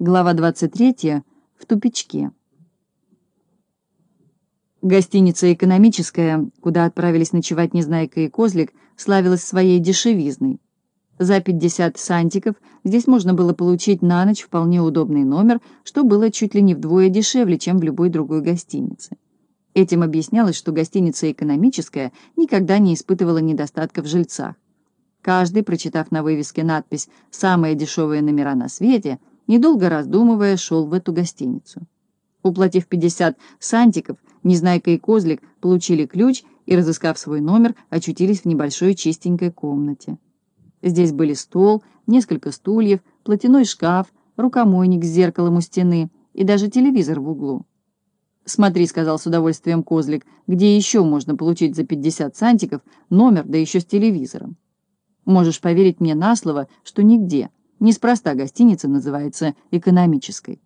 Глава 23. В тупичке. Гостиница «Экономическая», куда отправились ночевать Незнайка и Козлик, славилась своей дешевизной. За 50 сантиков здесь можно было получить на ночь вполне удобный номер, что было чуть ли не вдвое дешевле, чем в любой другой гостинице. Этим объяснялось, что гостиница «Экономическая» никогда не испытывала недостатка в жильцах. Каждый, прочитав на вывеске надпись «Самые дешевые номера на свете», недолго раздумывая, шел в эту гостиницу. Уплатив 50 сантиков, Незнайка и Козлик получили ключ и, разыскав свой номер, очутились в небольшой чистенькой комнате. Здесь были стол, несколько стульев, платяной шкаф, рукомойник с зеркалом у стены и даже телевизор в углу. «Смотри», — сказал с удовольствием Козлик, «где еще можно получить за 50 сантиков номер, да еще с телевизором?» «Можешь поверить мне на слово, что нигде». Неспроста гостиница называется экономической.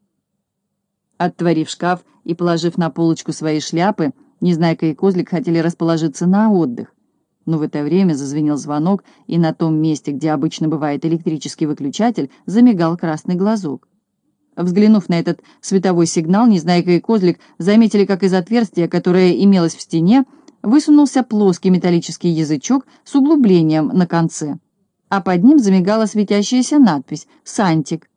Оттворив шкаф и положив на полочку свои шляпы, Незнайка и Козлик хотели расположиться на отдых. Но в это время зазвенел звонок, и на том месте, где обычно бывает электрический выключатель, замигал красный глазок. Взглянув на этот световой сигнал, Незнайка и Козлик заметили, как из отверстия, которое имелось в стене, высунулся плоский металлический язычок с углублением на конце а под ним замигала светящаяся надпись «Сантик».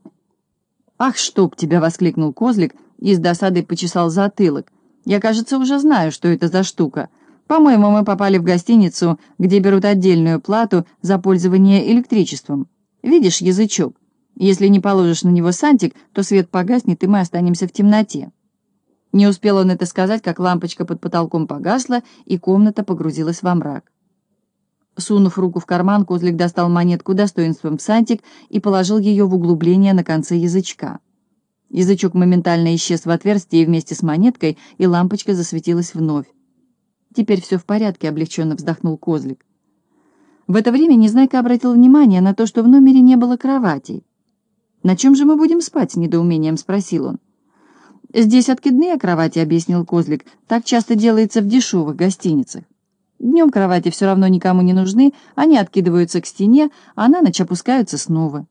«Ах, чтоб тебя!» — воскликнул Козлик и с досадой почесал затылок. «Я, кажется, уже знаю, что это за штука. По-моему, мы попали в гостиницу, где берут отдельную плату за пользование электричеством. Видишь язычок? Если не положишь на него сантик, то свет погаснет, и мы останемся в темноте». Не успел он это сказать, как лампочка под потолком погасла, и комната погрузилась во мрак. Сунув руку в карман, Козлик достал монетку достоинством сантик и положил ее в углубление на конце язычка. Язычок моментально исчез в отверстии вместе с монеткой, и лампочка засветилась вновь. «Теперь все в порядке», — облегченно вздохнул Козлик. В это время Незнайка обратил внимание на то, что в номере не было кроватей. «На чем же мы будем спать?» — с недоумением спросил он. «Здесь откидные кровати», — объяснил Козлик. «Так часто делается в дешевых гостиницах». Днем кровати все равно никому не нужны, они откидываются к стене, а на ночь опускаются снова.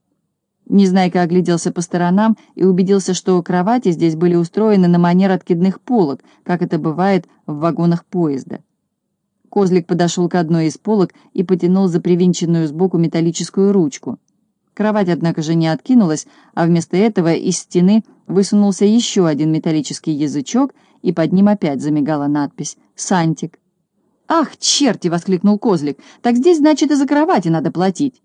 Незнайка огляделся по сторонам и убедился, что кровати здесь были устроены на манер откидных полок, как это бывает в вагонах поезда. Козлик подошел к одной из полок и потянул за привинченную сбоку металлическую ручку. Кровать, однако же, не откинулась, а вместо этого из стены высунулся еще один металлический язычок, и под ним опять замигала надпись «Сантик». «Ах, черти!» — воскликнул Козлик. «Так здесь, значит, и за кровати надо платить».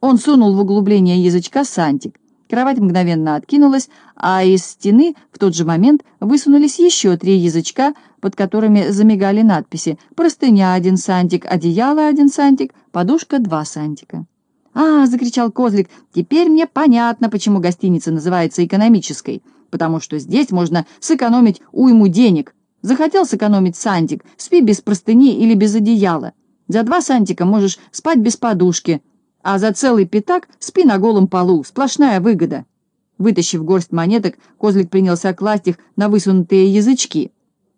Он сунул в углубление язычка сантик. Кровать мгновенно откинулась, а из стены в тот же момент высунулись еще три язычка, под которыми замигали надписи «Простыня один сантик», «Одеяло один сантик», «Подушка два сантика». «А!» — закричал Козлик. «Теперь мне понятно, почему гостиница называется экономической, потому что здесь можно сэкономить уйму денег». Захотел сэкономить сантик, спи без простыни или без одеяла. За два сантика можешь спать без подушки, а за целый пятак спи на голом полу. Сплошная выгода. Вытащив горсть монеток, козлик принялся класть их на высунутые язычки.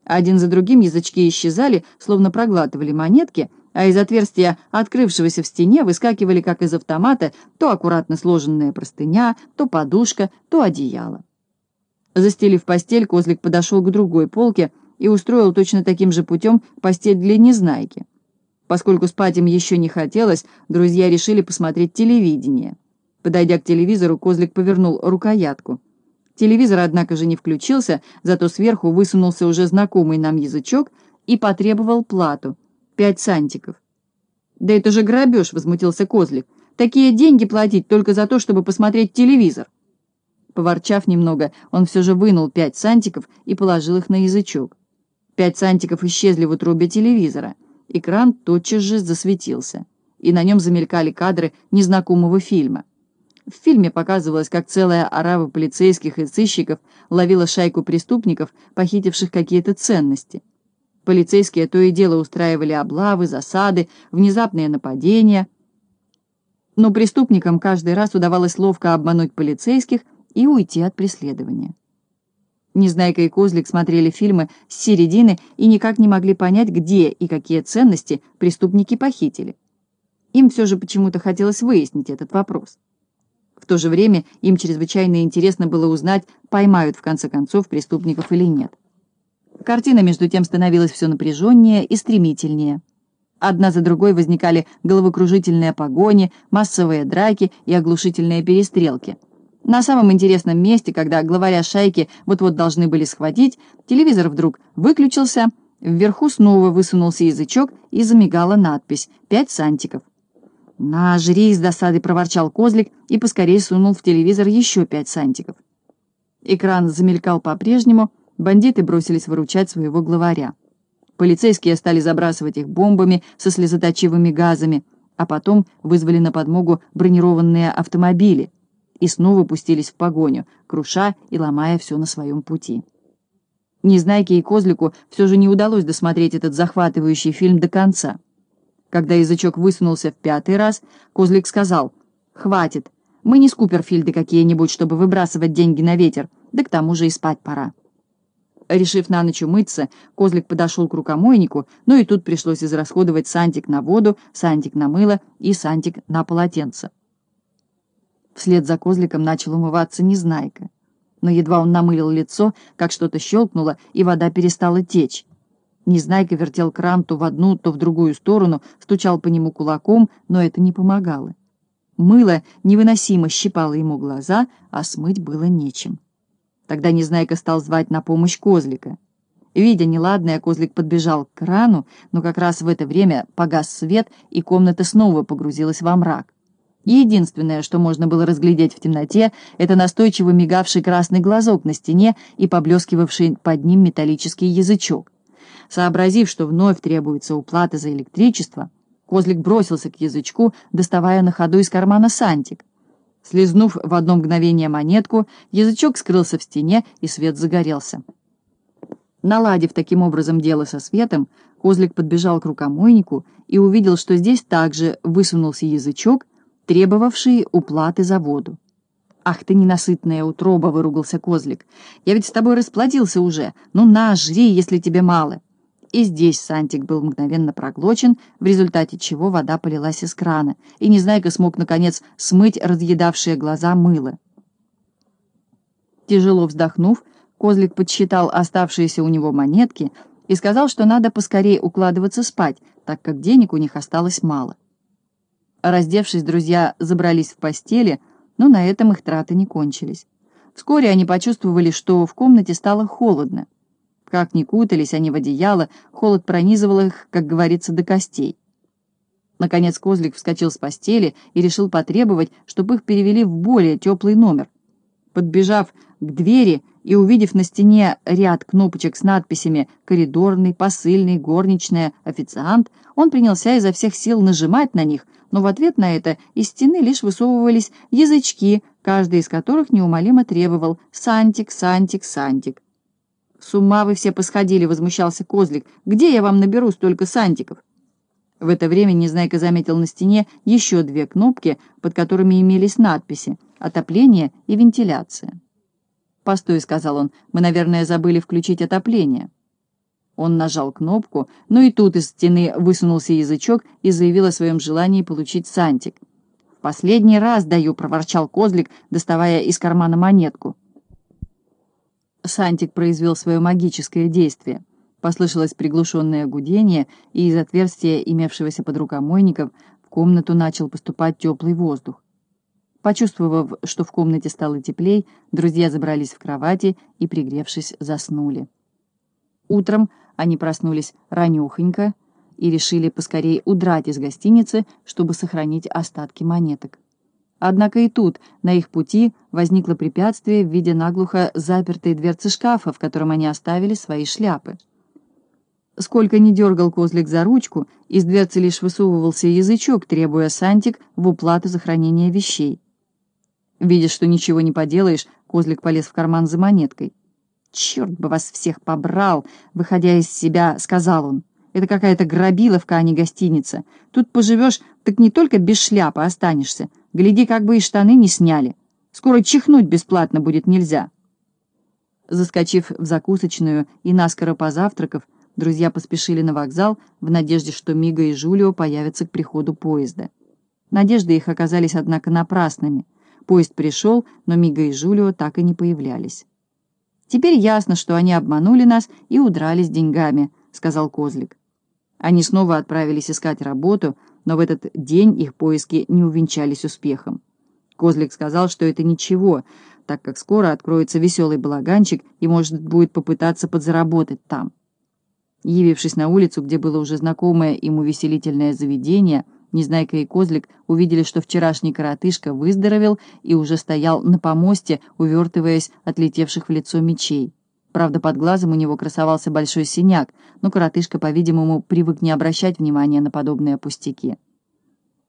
Один за другим язычки исчезали, словно проглатывали монетки, а из отверстия, открывшегося в стене, выскакивали, как из автомата, то аккуратно сложенная простыня, то подушка, то одеяло. Застелив постель, козлик подошел к другой полке, и устроил точно таким же путем постель для Незнайки. Поскольку спать им еще не хотелось, друзья решили посмотреть телевидение. Подойдя к телевизору, Козлик повернул рукоятку. Телевизор, однако же, не включился, зато сверху высунулся уже знакомый нам язычок и потребовал плату — пять сантиков. «Да это же грабеж!» — возмутился Козлик. «Такие деньги платить только за то, чтобы посмотреть телевизор!» Поворчав немного, он все же вынул пять сантиков и положил их на язычок. Пять сантиков исчезли в утробе телевизора. Экран тотчас же засветился, и на нем замелькали кадры незнакомого фильма. В фильме показывалось, как целая орава полицейских и сыщиков ловила шайку преступников, похитивших какие-то ценности. Полицейские то и дело устраивали облавы, засады, внезапные нападения. Но преступникам каждый раз удавалось ловко обмануть полицейских и уйти от преследования. Незнайка и Козлик смотрели фильмы с середины и никак не могли понять, где и какие ценности преступники похитили. Им все же почему-то хотелось выяснить этот вопрос. В то же время им чрезвычайно интересно было узнать, поймают в конце концов преступников или нет. Картина, между тем, становилась все напряженнее и стремительнее. Одна за другой возникали головокружительные погони, массовые драки и оглушительные перестрелки. На самом интересном месте, когда главаря шайки вот-вот должны были схватить, телевизор вдруг выключился, вверху снова высунулся язычок и замигала надпись «Пять сантиков». «На, жри!» — с досады проворчал козлик и поскорее сунул в телевизор еще пять сантиков. Экран замелькал по-прежнему, бандиты бросились выручать своего главаря. Полицейские стали забрасывать их бомбами со слезоточивыми газами, а потом вызвали на подмогу бронированные автомобили и снова пустились в погоню, круша и ломая все на своем пути. Незнайке и Козлику все же не удалось досмотреть этот захватывающий фильм до конца. Когда язычок высунулся в пятый раз, Козлик сказал, «Хватит, мы не скуперфильды какие-нибудь, чтобы выбрасывать деньги на ветер, да к тому же и спать пора». Решив на ночь умыться, Козлик подошел к рукомойнику, но и тут пришлось израсходовать сантик на воду, сантик на мыло и сантик на полотенце. Вслед за Козликом начал умываться Незнайка. Но едва он намылил лицо, как что-то щелкнуло, и вода перестала течь. Незнайка вертел кран то в одну, то в другую сторону, стучал по нему кулаком, но это не помогало. Мыло невыносимо щипало ему глаза, а смыть было нечем. Тогда Незнайка стал звать на помощь козлика. Видя неладное, козлик подбежал к крану, но как раз в это время погас свет, и комната снова погрузилась во мрак. Единственное, что можно было разглядеть в темноте, это настойчиво мигавший красный глазок на стене и поблескивавший под ним металлический язычок. Сообразив, что вновь требуется уплата за электричество, козлик бросился к язычку, доставая на ходу из кармана сантик. Слизнув в одно мгновение монетку, язычок скрылся в стене, и свет загорелся. Наладив таким образом дело со светом, козлик подбежал к рукомойнику и увидел, что здесь также высунулся язычок, требовавший уплаты за воду. «Ах ты, ненасытная утроба!» — выругался козлик. «Я ведь с тобой расплодился уже. Ну на, жри, если тебе мало!» И здесь Сантик был мгновенно проглочен, в результате чего вода полилась из крана, и Незнайка смог, наконец, смыть разъедавшие глаза мыло. Тяжело вздохнув, Козлик подсчитал оставшиеся у него монетки и сказал, что надо поскорее укладываться спать, так как денег у них осталось мало. Раздевшись, друзья забрались в постели, но на этом их траты не кончились. Вскоре они почувствовали, что в комнате стало холодно. Как ни кутались они в одеяло, холод пронизывал их, как говорится, до костей. Наконец Козлик вскочил с постели и решил потребовать, чтобы их перевели в более теплый номер. Подбежав к двери и увидев на стене ряд кнопочек с надписями «Коридорный», «Посыльный», «Горничная», «Официант», он принялся изо всех сил нажимать на них, но в ответ на это из стены лишь высовывались язычки, каждый из которых неумолимо требовал «Сантик, Сантик, Сантик». «С ума вы все посходили», — возмущался Козлик. «Где я вам наберу столько сантиков?» В это время Незнайка заметил на стене еще две кнопки, под которыми имелись надписи «Отопление» и «Вентиляция». «Постой», — сказал он, — «мы, наверное, забыли включить отопление». Он нажал кнопку, но и тут из стены высунулся язычок и заявил о своем желании получить сантик. «В последний раз даю», — проворчал Козлик, доставая из кармана монетку. Сантик произвел свое магическое действие. Послышалось приглушенное гудение, и из отверстия, имевшегося под рукомойником, в комнату начал поступать теплый воздух. Почувствовав, что в комнате стало теплей, друзья забрались в кровати и, пригревшись, заснули. Утром они проснулись ранехонько и решили поскорее удрать из гостиницы, чтобы сохранить остатки монеток. Однако и тут, на их пути, возникло препятствие в виде наглухо запертой дверцы шкафа, в котором они оставили свои шляпы. Сколько ни дергал козлик за ручку, из дверцы лишь высовывался язычок, требуя сантик в уплату за хранение вещей. Видя, что ничего не поделаешь, козлик полез в карман за монеткой. «Черт бы вас всех побрал!» — выходя из себя, сказал он. «Это какая-то грабиловка, а не гостиница. Тут поживешь, так не только без шляпы останешься, Гляди, как бы и штаны не сняли. Скоро чихнуть бесплатно будет нельзя. Заскочив в закусочную и наскоро позавтракав, друзья поспешили на вокзал в надежде, что Мига и Жулио появятся к приходу поезда. Надежды их оказались, однако, напрасными. Поезд пришел, но Мига и Жулио так и не появлялись. «Теперь ясно, что они обманули нас и удрали с деньгами», — сказал Козлик. Они снова отправились искать работу, но в этот день их поиски не увенчались успехом. Козлик сказал, что это ничего, так как скоро откроется веселый балаганчик и, может, будет попытаться подзаработать там. Явившись на улицу, где было уже знакомое им увеселительное заведение, Незнайка и Козлик увидели, что вчерашний коротышка выздоровел и уже стоял на помосте, увертываясь от летевших в лицо мечей. Правда, под глазом у него красовался большой синяк, но коротышка, по-видимому, привык не обращать внимания на подобные пустяки.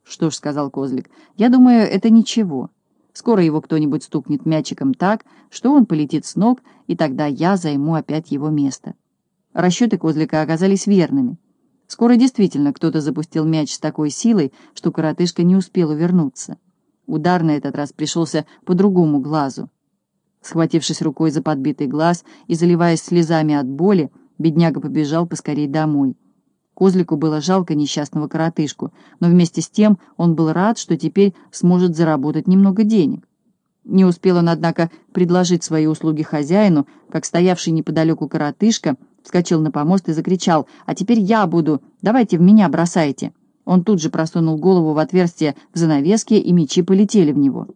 «Что ж», — сказал Козлик, — «я думаю, это ничего. Скоро его кто-нибудь стукнет мячиком так, что он полетит с ног, и тогда я займу опять его место». Расчеты Козлика оказались верными. Скоро действительно кто-то запустил мяч с такой силой, что коротышка не успел увернуться. Удар на этот раз пришелся по другому глазу. Схватившись рукой за подбитый глаз и заливаясь слезами от боли, бедняга побежал поскорей домой. Козлику было жалко несчастного коротышку, но вместе с тем он был рад, что теперь сможет заработать немного денег. Не успел он, однако, предложить свои услуги хозяину, как стоявший неподалеку коротышка вскочил на помост и закричал «А теперь я буду! Давайте в меня бросайте!» Он тут же просунул голову в отверстие в занавеске, и мечи полетели в него.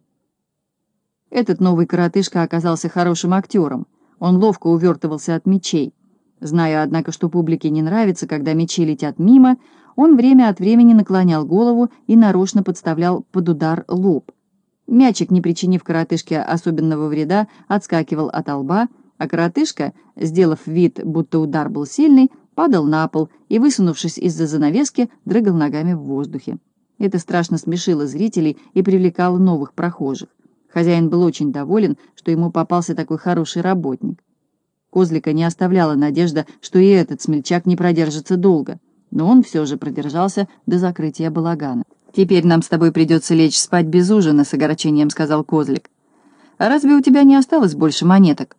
Этот новый коротышка оказался хорошим актером. Он ловко увертывался от мечей. Зная, однако, что публике не нравится, когда мечи летят мимо, он время от времени наклонял голову и нарочно подставлял под удар лоб. Мячик, не причинив коротышке особенного вреда, отскакивал от лба, а коротышка, сделав вид, будто удар был сильный, падал на пол и, высунувшись из-за занавески, дрыгал ногами в воздухе. Это страшно смешило зрителей и привлекало новых прохожих. Хозяин был очень доволен, что ему попался такой хороший работник. Козлика не оставляла надежда, что и этот смельчак не продержится долго, но он все же продержался до закрытия балагана. «Теперь нам с тобой придется лечь спать без ужина», — с огорчением сказал Козлик. «А разве у тебя не осталось больше монеток?»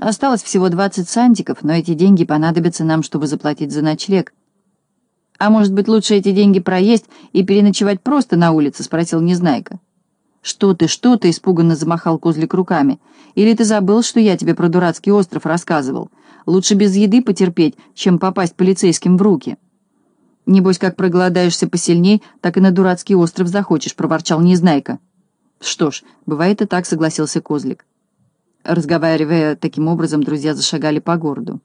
«Осталось всего двадцать сантиков, но эти деньги понадобятся нам, чтобы заплатить за ночлег». «А может быть, лучше эти деньги проесть и переночевать просто на улице?» — спросил Незнайка. «Что ты, что ты?» — испуганно замахал Козлик руками. «Или ты забыл, что я тебе про дурацкий остров рассказывал? Лучше без еды потерпеть, чем попасть полицейским в руки». «Небось, как проголодаешься посильней, так и на дурацкий остров захочешь», — проворчал Незнайка. «Что ж, бывает и так», — согласился Козлик. Разговаривая таким образом, друзья зашагали по городу.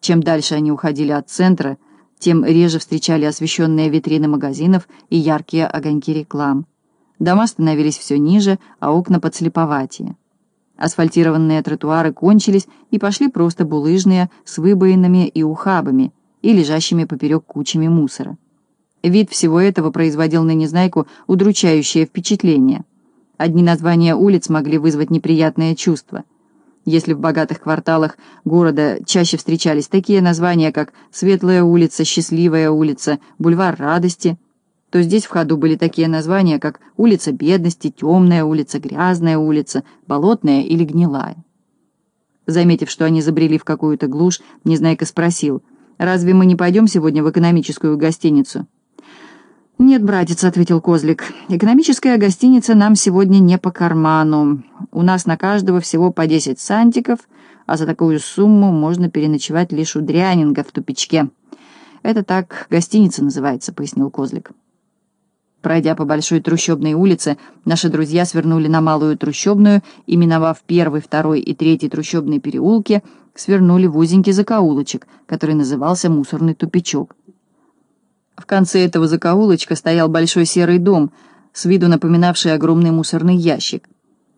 Чем дальше они уходили от центра, тем реже встречали освещенные витрины магазинов и яркие огоньки реклам. Дома становились все ниже, а окна подслеповатее. Асфальтированные тротуары кончились и пошли просто булыжные с выбоинами и ухабами и лежащими поперек кучами мусора. Вид всего этого производил на Незнайку удручающее впечатление. Одни названия улиц могли вызвать неприятное чувство. Если в богатых кварталах города чаще встречались такие названия, как «Светлая улица», «Счастливая улица», «Бульвар радости», то здесь в ходу были такие названия, как улица бедности, темная улица, грязная улица, болотная или гнилая. Заметив, что они забрели в какую-то глушь, Незнайка спросил, «Разве мы не пойдем сегодня в экономическую гостиницу?» «Нет, братец», — ответил Козлик, — «экономическая гостиница нам сегодня не по карману. У нас на каждого всего по десять сантиков, а за такую сумму можно переночевать лишь у дрянинга в тупичке». «Это так гостиница называется», — пояснил Козлик. Пройдя по большой трущобной улице, наши друзья свернули на малую трущобную и, миновав первый, второй и третий трущобные переулки, свернули в узенький закоулочек, который назывался «Мусорный тупичок». В конце этого закоулочка стоял большой серый дом, с виду напоминавший огромный мусорный ящик.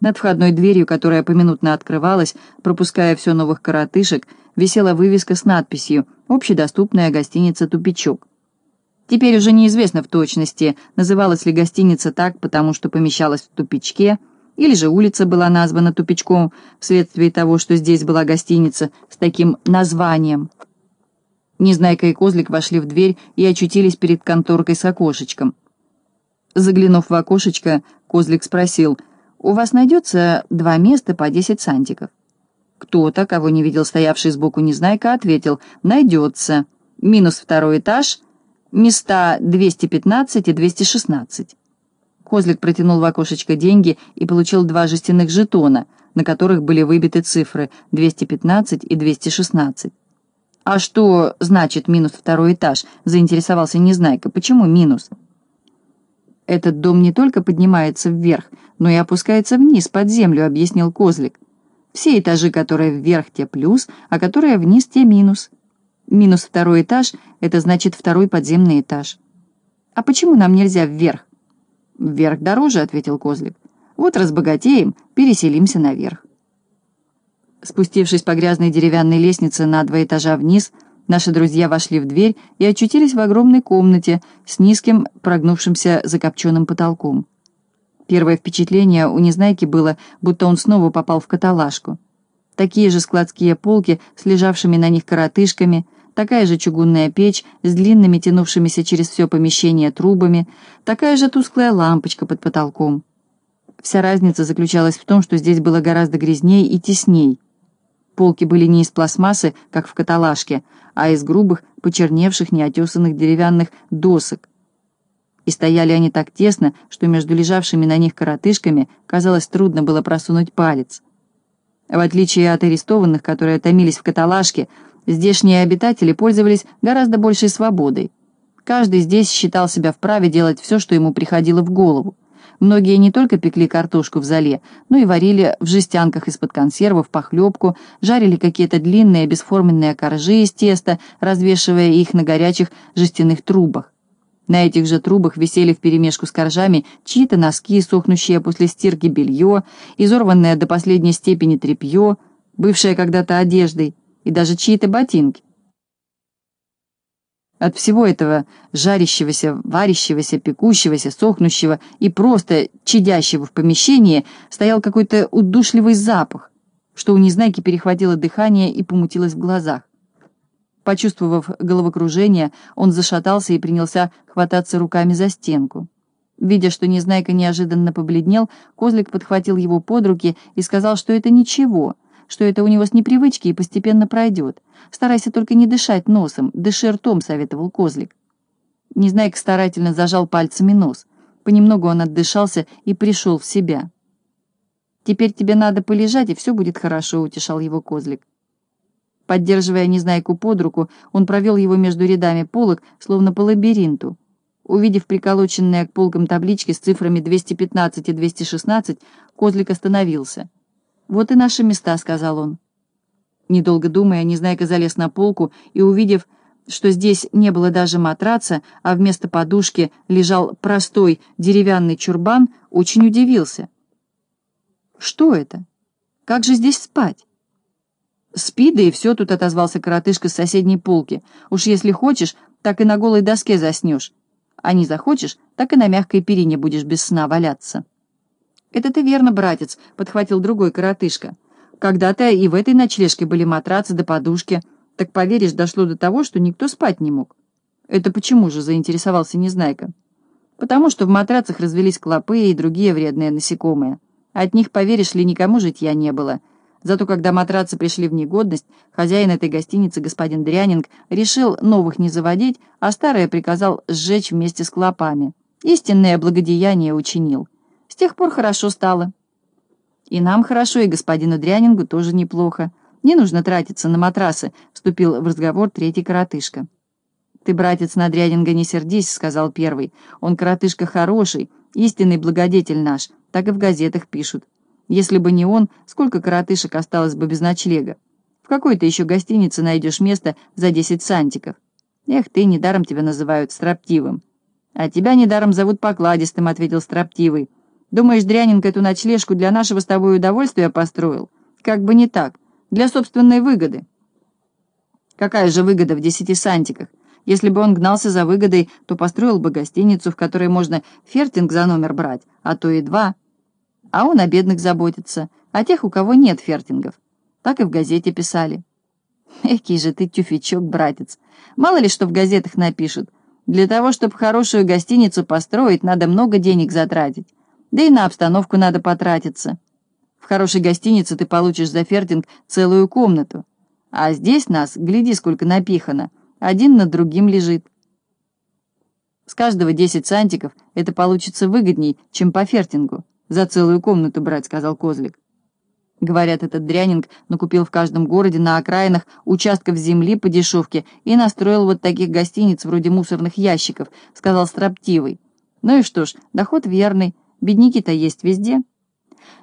Над входной дверью, которая поминутно открывалась, пропуская все новых коротышек, висела вывеска с надписью «Общедоступная гостиница «Тупичок». Теперь уже неизвестно в точности, называлась ли гостиница так, потому что помещалась в тупичке, или же улица была названа тупичком вследствие того, что здесь была гостиница с таким названием. Незнайка и Козлик вошли в дверь и очутились перед конторкой с окошечком. Заглянув в окошечко, Козлик спросил, «У вас найдется два места по десять сантиков?» Кто-то, кого не видел стоявший сбоку Незнайка, ответил, «Найдется. Минус второй этаж, места 215 и 216. Козлик протянул в окошечко деньги и получил два жестяных жетона, на которых были выбиты цифры 215 и 216. «А что значит минус второй этаж?» — заинтересовался Незнайка. «Почему минус?» «Этот дом не только поднимается вверх, но и опускается вниз, под землю», — объяснил Козлик. «Все этажи, которые вверх, те плюс, а которые вниз, те минус. Минус второй этаж — это значит второй подземный этаж». «А почему нам нельзя вверх?» «Вверх дороже», — ответил Козлик. «Вот разбогатеем, переселимся наверх». Спустившись по грязной деревянной лестнице на два этажа вниз, наши друзья вошли в дверь и очутились в огромной комнате с низким, прогнувшимся закопченным потолком. Первое впечатление у Незнайки было, будто он снова попал в каталажку. Такие же складские полки с лежавшими на них коротышками — такая же чугунная печь с длинными тянувшимися через все помещение трубами, такая же тусклая лампочка под потолком. Вся разница заключалась в том, что здесь было гораздо грязней и тесней. Полки были не из пластмассы, как в каталажке, а из грубых, почерневших, неотесанных деревянных досок. И стояли они так тесно, что между лежавшими на них коротышками, казалось, трудно было просунуть палец. В отличие от арестованных, которые томились в каталажке, Здешние обитатели пользовались гораздо большей свободой. Каждый здесь считал себя вправе делать все, что ему приходило в голову. Многие не только пекли картошку в зале, но и варили в жестянках из-под консервов похлебку, жарили какие-то длинные бесформенные коржи из теста, развешивая их на горячих жестяных трубах. На этих же трубах висели вперемешку с коржами чьи-то носки, сохнущие после стирки белье, изорванное до последней степени тряпье, бывшее когда-то одеждой, и даже чьи-то ботинки. От всего этого жарящегося, варящегося, пекущегося, сохнущего и просто чадящего в помещении стоял какой-то удушливый запах, что у Незнайки перехватило дыхание и помутилось в глазах. Почувствовав головокружение, он зашатался и принялся хвататься руками за стенку. Видя, что Незнайка неожиданно побледнел, Козлик подхватил его под руки и сказал, что это ничего — что это у него с непривычки и постепенно пройдет. Старайся только не дышать носом, дыши ртом, советовал козлик. Незнайка старательно зажал пальцами нос. Понемногу он отдышался и пришел в себя. «Теперь тебе надо полежать, и все будет хорошо», — утешал его козлик. Поддерживая Незнайку под руку, он провел его между рядами полок, словно по лабиринту. Увидев приколоченные к полкам таблички с цифрами 215 и 216, козлик остановился — «Вот и наши места», — сказал он. Недолго думая, Незнайка залез на полку и, увидев, что здесь не было даже матраца, а вместо подушки лежал простой деревянный чурбан, очень удивился. «Что это? Как же здесь спать?» «Спи, да и все», — тут отозвался коротышка с соседней полки. «Уж если хочешь, так и на голой доске заснешь. А не захочешь, так и на мягкой перине будешь без сна валяться». «Это ты верно, братец», — подхватил другой коротышка. «Когда-то и в этой ночлежке были матрацы да подушки. Так, поверишь, дошло до того, что никто спать не мог». «Это почему же?» — заинтересовался Незнайка. «Потому что в матрацах развелись клопы и другие вредные насекомые. От них, поверишь ли, никому житья не было». Зато когда матрацы пришли в негодность, хозяин этой гостиницы, господин Дрянинг, решил новых не заводить, а старые приказал сжечь вместе с клопами. Истинное благодеяние учинил. С тех пор хорошо стало. И нам хорошо, и господину Дрянингу тоже неплохо. Не нужно тратиться на матрасы, вступил в разговор третий коротышка. «Ты, братец, на Дрянинга не сердись», — сказал первый. «Он коротышка хороший, истинный благодетель наш, так и в газетах пишут. Если бы не он, сколько коротышек осталось бы без ночлега? В какой-то еще гостинице найдешь место за десять сантиков. Эх ты, недаром тебя называют строптивым». «А тебя недаром зовут покладистым», — ответил строптивый. Думаешь, Дряненко эту ночлежку для нашего с тобой удовольствия построил? Как бы не так. Для собственной выгоды. Какая же выгода в десяти сантиках? Если бы он гнался за выгодой, то построил бы гостиницу, в которой можно фертинг за номер брать, а то и два. А он о бедных заботится, о тех, у кого нет фертингов. Так и в газете писали. Экий же ты тюфячок, братец. Мало ли что в газетах напишут. Для того, чтобы хорошую гостиницу построить, надо много денег затратить. Да и на обстановку надо потратиться. В хорошей гостинице ты получишь за фертинг целую комнату. А здесь нас, гляди, сколько напихано. Один над другим лежит. С каждого 10 сантиков это получится выгодней, чем по фертингу. За целую комнату брать, сказал Козлик. Говорят, этот дрянинг накупил в каждом городе на окраинах участков земли по дешевке и настроил вот таких гостиниц вроде мусорных ящиков, сказал строптивый. Ну и что ж, доход верный, бедняки-то есть везде.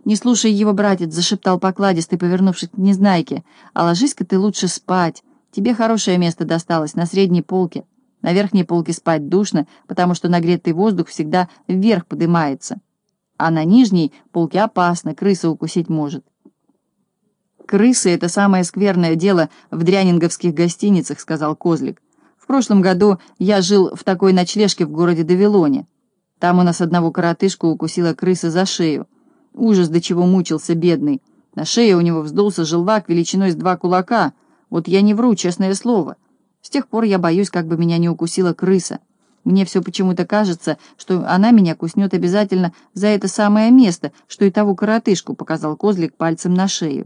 Не слушай его, братец, зашептал покладистый, повернувшись к Незнайке. А ложись-ка ты лучше спать. Тебе хорошее место досталось на средней полке. На верхней полке спать душно, потому что нагретый воздух всегда вверх поднимается. А на нижней полке опасно, крыса укусить может. «Крысы — это самое скверное дело в дрянинговских гостиницах», — сказал Козлик. «В прошлом году я жил в такой ночлежке в городе Давилоне. Там у нас одного коротышку укусила крыса за шею. Ужас, до чего мучился бедный. На шее у него вздулся желвак величиной с два кулака. Вот я не вру, честное слово. С тех пор я боюсь, как бы меня не укусила крыса. Мне все почему-то кажется, что она меня куснет обязательно за это самое место, что и того коротышку», — показал Козлик пальцем на шею.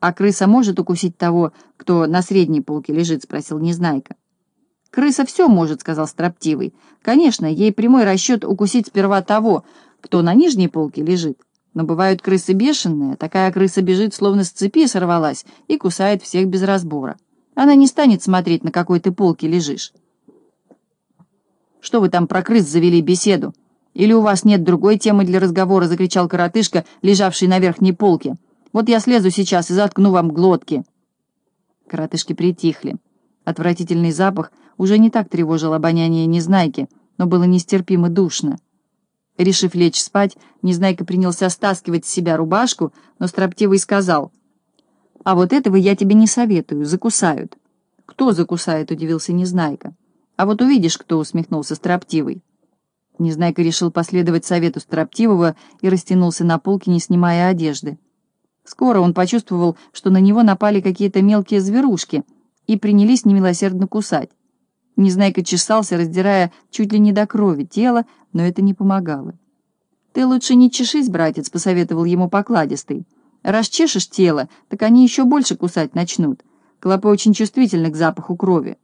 «А крыса может укусить того, кто на средней полке лежит?» — спросил Незнайка. «Крыса все может», — сказал Строптивый. «Конечно, ей прямой расчет укусить сперва того, кто на нижней полке лежит. Но бывают крысы бешеные, такая крыса бежит, словно с цепи сорвалась, и кусает всех без разбора. Она не станет смотреть, на какой ты полке лежишь». «Что вы там про крыс завели беседу? Или у вас нет другой темы для разговора?» — закричал коротышка, лежавший на верхней полке. Вот я слезу сейчас и заткну вам глотки». Коротышки притихли. Отвратительный запах уже не так тревожил обоняние Незнайки, но было нестерпимо душно. Решив лечь спать, Незнайка принялся стаскивать с себя рубашку, но строптивый сказал, «А вот этого я тебе не советую, закусают». «Кто закусает?» — удивился Незнайка. «А вот увидишь, кто», — усмехнулся строптивый. Незнайка решил последовать совету строптивого и растянулся на полке, не снимая одежды. Скоро он почувствовал, что на него напали какие-то мелкие зверушки и принялись немилосердно кусать. Незнайка чесался, раздирая чуть ли не до крови тело, но это не помогало. «Ты лучше не чешись, братец», — посоветовал ему покладистый. «Расчешешь тело, так они еще больше кусать начнут. Клопы очень чувствительны к запаху крови».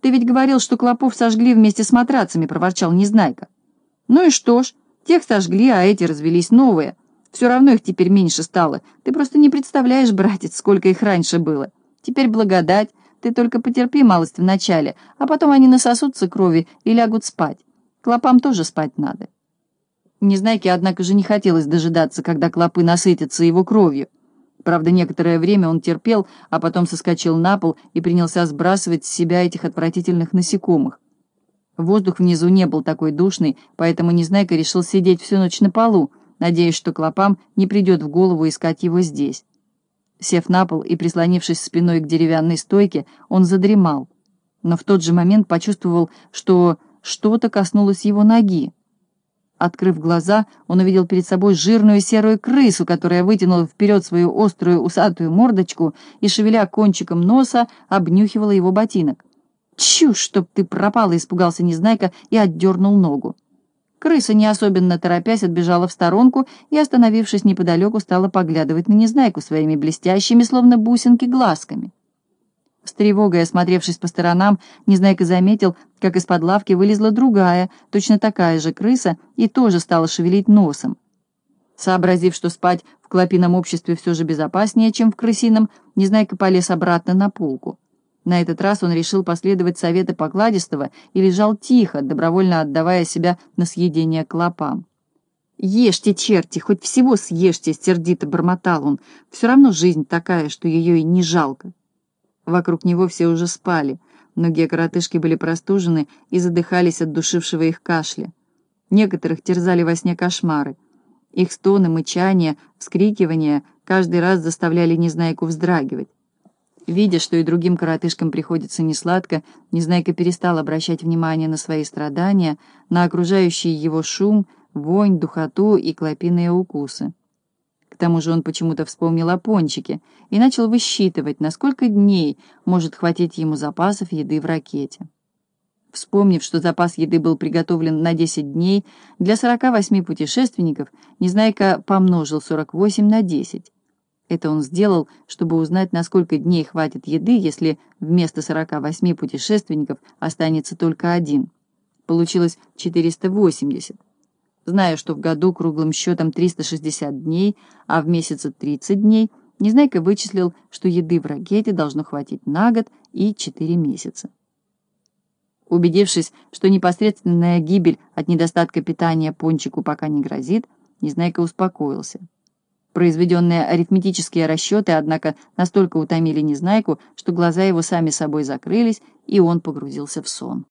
«Ты ведь говорил, что клопов сожгли вместе с матрацами», — проворчал Незнайка. «Ну и что ж, тех сожгли, а эти развелись новые». Все равно их теперь меньше стало. Ты просто не представляешь, братец, сколько их раньше было. Теперь благодать. Ты только потерпи малость вначале, а потом они насосутся крови и лягут спать. Клопам тоже спать надо. Незнайке, однако же, не хотелось дожидаться, когда клопы насытятся его кровью. Правда, некоторое время он терпел, а потом соскочил на пол и принялся сбрасывать с себя этих отвратительных насекомых. Воздух внизу не был такой душный, поэтому Незнайка решил сидеть всю ночь на полу, надеясь, что клопам не придет в голову искать его здесь. Сев на пол и прислонившись спиной к деревянной стойке, он задремал, но в тот же момент почувствовал, что что-то коснулось его ноги. Открыв глаза, он увидел перед собой жирную серую крысу, которая вытянула вперед свою острую усатую мордочку и, шевеля кончиком носа, обнюхивала его ботинок. «Чушь, чтоб ты пропала!» — испугался Незнайка и отдернул ногу. Крыса, не особенно торопясь, отбежала в сторонку и, остановившись неподалеку, стала поглядывать на Незнайку своими блестящими, словно бусинки, глазками. С тревогой осмотревшись по сторонам, Незнайка заметил, как из-под лавки вылезла другая, точно такая же крыса, и тоже стала шевелить носом. Сообразив, что спать в клопином обществе все же безопаснее, чем в крысином, Незнайка полез обратно на полку. На этот раз он решил последовать совету покладистого и лежал тихо, добровольно отдавая себя на съедение клопам. «Ешьте, черти, хоть всего съешьте!» — сердито бормотал он. «Все равно жизнь такая, что ее и не жалко». Вокруг него все уже спали. Многие коротышки были простужены и задыхались от душившего их кашля. Некоторых терзали во сне кошмары. Их стоны, мычания, вскрикивания каждый раз заставляли Незнайку вздрагивать. Видя, что и другим коротышкам приходится несладко, Незнайка перестал обращать внимание на свои страдания, на окружающий его шум, вонь, духоту и клопиные укусы. К тому же он почему-то вспомнил о пончике и начал высчитывать, на сколько дней может хватить ему запасов еды в ракете. Вспомнив, что запас еды был приготовлен на 10 дней, для 48 путешественников Незнайка помножил 48 на 10. Это он сделал, чтобы узнать, на сколько дней хватит еды, если вместо 48 путешественников останется только один. получилось 480. Зная, что в году круглым счетом 360 дней, а в месяце 30 дней, Незнайка вычислил, что еды в ракете должно хватить на год и 4 месяца. Убедившись, что непосредственная гибель от недостатка питания пончику пока не грозит, Незнайка успокоился. Произведенные арифметические расчеты, однако, настолько утомили Незнайку, что глаза его сами собой закрылись, и он погрузился в сон.